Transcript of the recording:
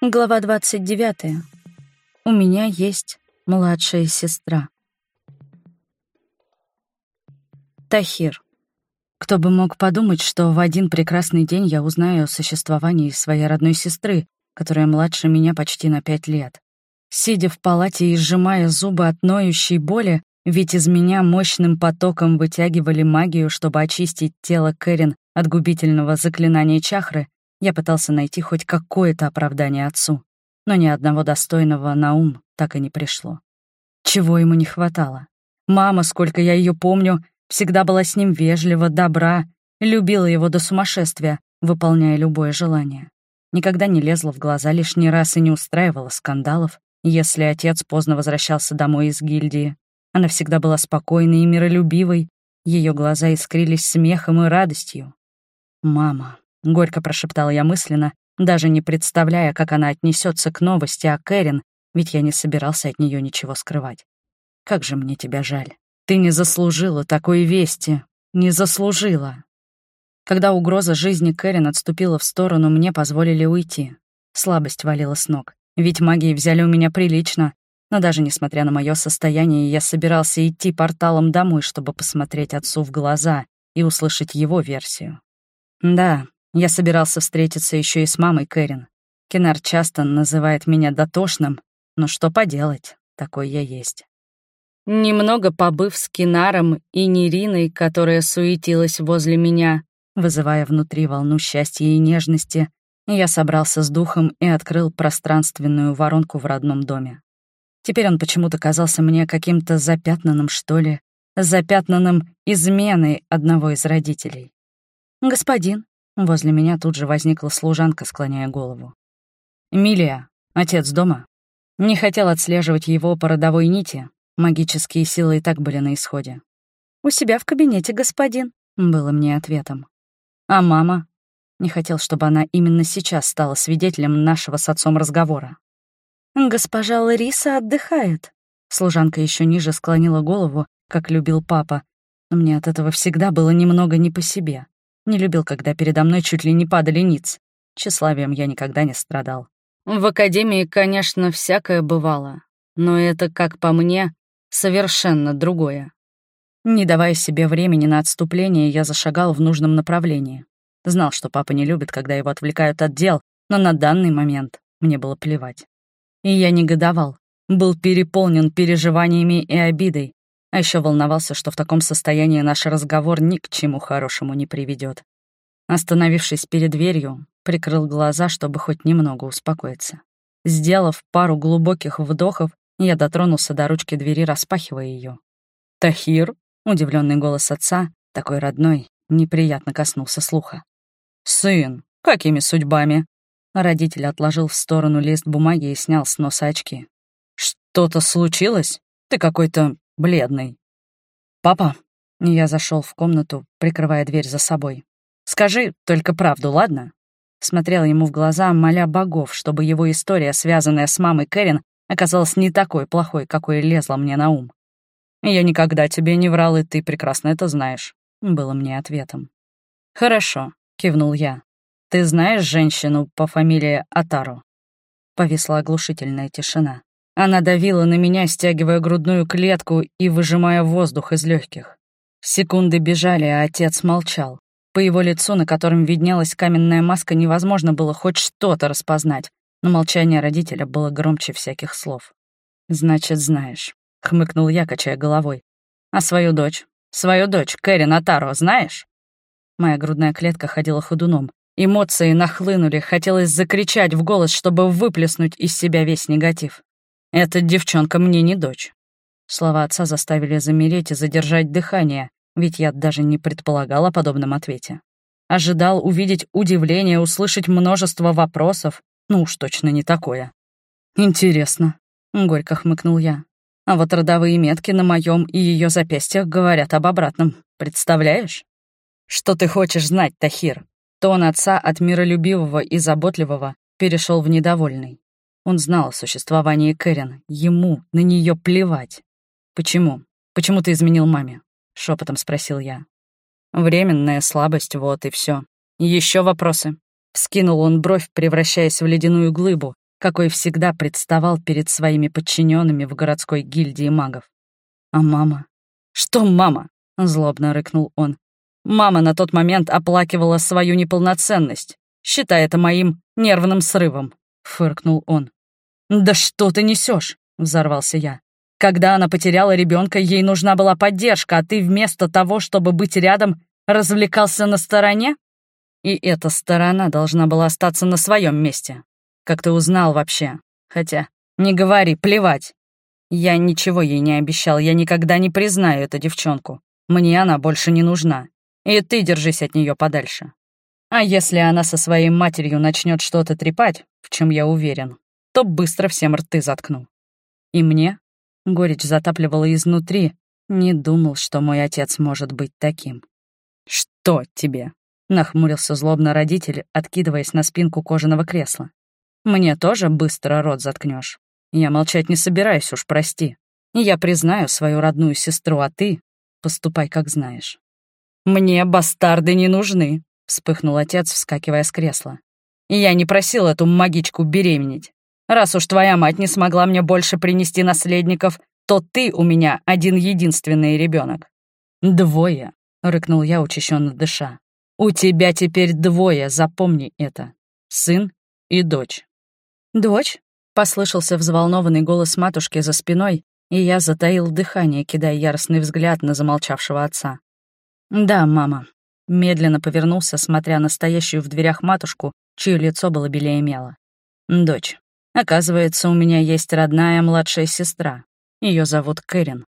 Глава 29. У меня есть младшая сестра. Тахир. Кто бы мог подумать, что в один прекрасный день я узнаю о существовании своей родной сестры, которая младше меня почти на пять лет. Сидя в палате и сжимая зубы от ноющей боли, ведь из меня мощным потоком вытягивали магию, чтобы очистить тело Кэрин от губительного заклинания чахры, я пытался найти хоть какое-то оправдание отцу, но ни одного достойного на ум так и не пришло. Чего ему не хватало? Мама, сколько я ее помню, всегда была с ним вежлива, добра, любила его до сумасшествия, выполняя любое желание. Никогда не лезла в глаза лишний раз и не устраивала скандалов, если отец поздно возвращался домой из гильдии. Она всегда была спокойной и миролюбивой, ее глаза искрились смехом и радостью. «Мама, — горько прошептала я мысленно, даже не представляя, как она отнесется к новости о Кэрин, ведь я не собирался от нее ничего скрывать. «Как же мне тебя жаль. Ты не заслужила такой вести. Не заслужила». Когда угроза жизни Кэрин отступила в сторону, мне позволили уйти. Слабость валила с ног. Ведь магии взяли у меня прилично. Но даже несмотря на мое состояние, я собирался идти порталом домой, чтобы посмотреть отцу в глаза и услышать его версию. Да, я собирался встретиться еще и с мамой Кэрин. Кенар часто называет меня дотошным, но что поделать, такой я есть. Немного побыв с Кинаром и Нериной, которая суетилась возле меня, вызывая внутри волну счастья и нежности, я собрался с духом и открыл пространственную воронку в родном доме. Теперь он почему-то казался мне каким-то запятнанным, что ли, запятнанным изменой одного из родителей. «Господин, Возле меня тут же возникла служанка, склоняя голову. «Эмилия, отец дома?» Не хотел отслеживать его по родовой нити. Магические силы и так были на исходе. «У себя в кабинете, господин», — было мне ответом. «А мама?» Не хотел, чтобы она именно сейчас стала свидетелем нашего с отцом разговора. «Госпожа Лариса отдыхает». Служанка еще ниже склонила голову, как любил папа, но мне от этого всегда было немного не по себе. Не любил, когда передо мной чуть ли не падали ниц. Тщеславием я никогда не страдал. В академии, конечно, всякое бывало, но это, как по мне, совершенно другое. Не давая себе времени на отступление, я зашагал в нужном направлении. Знал, что папа не любит, когда его отвлекают от дел, но на данный момент мне было плевать. И я негодовал, был переполнен переживаниями и обидой, а еще волновался, что в таком состоянии наш разговор ни к чему хорошему не приведет. Остановившись перед дверью, прикрыл глаза, чтобы хоть немного успокоиться. Сделав пару глубоких вдохов, я дотронулся до ручки двери, распахивая ее. «Тахир?» — удивленный голос отца, такой родной, неприятно коснулся слуха. «Сын, какими судьбами?» Родитель отложил в сторону лист бумаги и снял с носа очки. «Что-то случилось? Ты какой-то бледный. «Папа?» Я зашел в комнату, прикрывая дверь за собой. «Скажи только правду, ладно?» Смотрел ему в глаза, моля богов, чтобы его история, связанная с мамой Кэрин, оказалась не такой плохой, какой лезла мне на ум. «Я никогда тебе не врал, и ты прекрасно это знаешь», — было мне ответом. «Хорошо», — кивнул я. «Ты знаешь женщину по фамилии Атару?» Повисла оглушительная тишина. Она давила на меня, стягивая грудную клетку и выжимая воздух из легких. Секунды бежали, а отец молчал. По его лицу, на котором виднелась каменная маска, невозможно было хоть что-то распознать, но молчание родителя было громче всяких слов. «Значит, знаешь», — хмыкнул я, качая головой. «А свою дочь? Свою дочь, Кэрри Натаро, знаешь?» Моя грудная клетка ходила ходуном. Эмоции нахлынули, хотелось закричать в голос, чтобы выплеснуть из себя весь негатив. «Эта девчонка мне не дочь». Слова отца заставили замереть и задержать дыхание, ведь я даже не предполагал о подобном ответе. Ожидал увидеть удивление, услышать множество вопросов, ну уж точно не такое. «Интересно», — горько хмыкнул я. «А вот родовые метки на моем и ее запястьях говорят об обратном. Представляешь?» «Что ты хочешь знать, Тахир?» Тон отца от миролюбивого и заботливого перешел в недовольный. Он знал о существовании Кэрин. Ему на нее плевать. «Почему? Почему ты изменил маме?» — шепотом спросил я. «Временная слабость, вот и все. Еще вопросы?» Вскинул он бровь, превращаясь в ледяную глыбу, какой всегда представал перед своими подчиненными в городской гильдии магов. А мама? Что мама? Злобно рыкнул он. Мама на тот момент оплакивала свою неполноценность, считая это моим нервным срывом, фыркнул он. Да что ты несешь? взорвался я. Когда она потеряла ребенка, ей нужна была поддержка, а ты вместо того, чтобы быть рядом, развлекался на стороне? И эта сторона должна была остаться на своем месте. Как ты узнал вообще? Хотя, не говори, плевать. Я ничего ей не обещал, я никогда не признаю эту девчонку. Мне она больше не нужна. И ты держись от нее подальше. А если она со своей матерью начнет что-то трепать, в чем я уверен, то быстро всем рты заткну. И мне горечь затапливала изнутри, не думал, что мой отец может быть таким. «Что тебе?» — нахмурился злобно родитель, откидываясь на спинку кожаного кресла. «Мне тоже быстро рот заткнешь. Я молчать не собираюсь, уж прости. Я признаю свою родную сестру, а ты поступай, как знаешь». «Мне бастарды не нужны», — вспыхнул отец, вскакивая с кресла. «Я не просил эту магичку беременеть. Раз уж твоя мать не смогла мне больше принести наследников, то ты у меня один единственный ребенок. Двое. — рыкнул я, учащенно дыша. «У тебя теперь двое, запомни это. Сын и дочь». «Дочь?» — послышался взволнованный голос матушки за спиной, и я затаил дыхание, кидая яростный взгляд на замолчавшего отца. «Да, мама». Медленно повернулся, смотря на стоящую в дверях матушку, чье лицо было белее мела. «Дочь. Оказывается, у меня есть родная младшая сестра. Ее зовут Кэрин.